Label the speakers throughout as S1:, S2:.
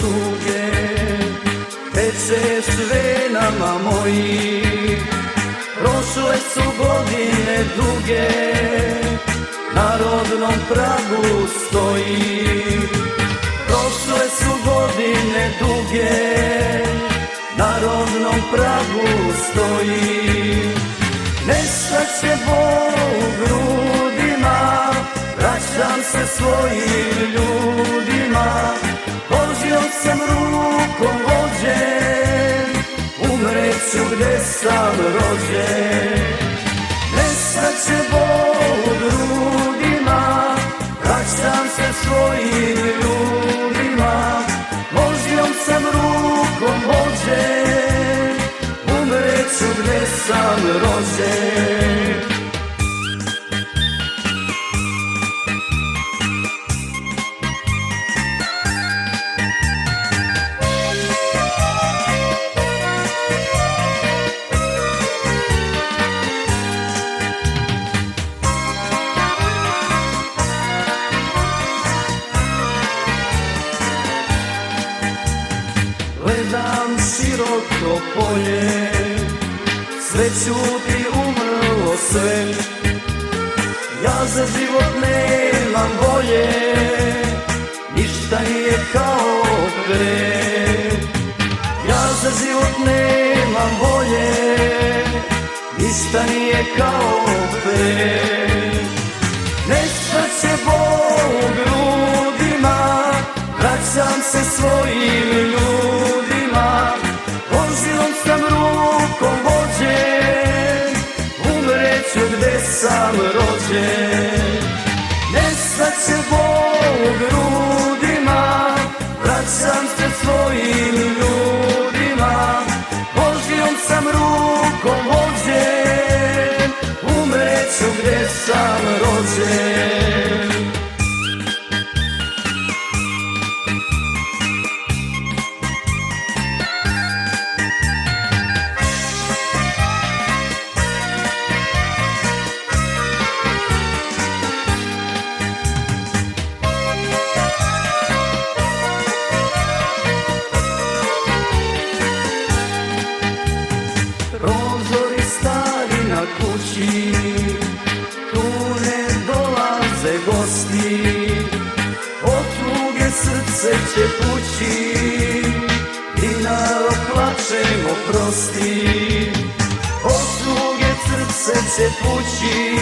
S1: tuđe Teče sve nama moji Prošle su godine duge Na rodnom pragu stoji. Prošle su godine duge Na rodnom pragu stoji. Nestaće bol u grudima Vraćam se svojim ljudima sam rukom vođen Umreću gde sam rođen. Nestaće bol u grudima Vraćam se svojim ljudima. Božjom sam rukom vođen Umreću gde sam rođen Gledam široko polje. Sve čuti umrlo sve. Ja za život nemam volje. Ništa nije kao pre. Ja za život nemam volje. Ništa nije kao pre. Nestaće bol u grudima. Vraćam se svojim sam rođen gosti Od tuge srce će pući Dinaro plačemo prosti. Od tuge srce će pući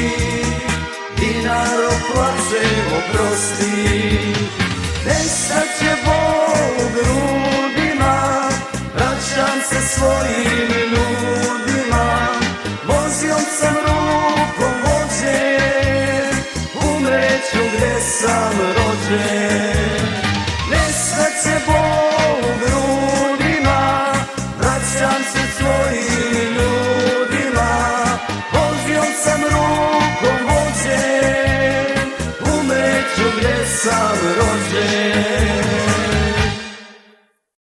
S1: Dinaro plačemo prosti. Nestaće bol u grudima Vraćam se svojim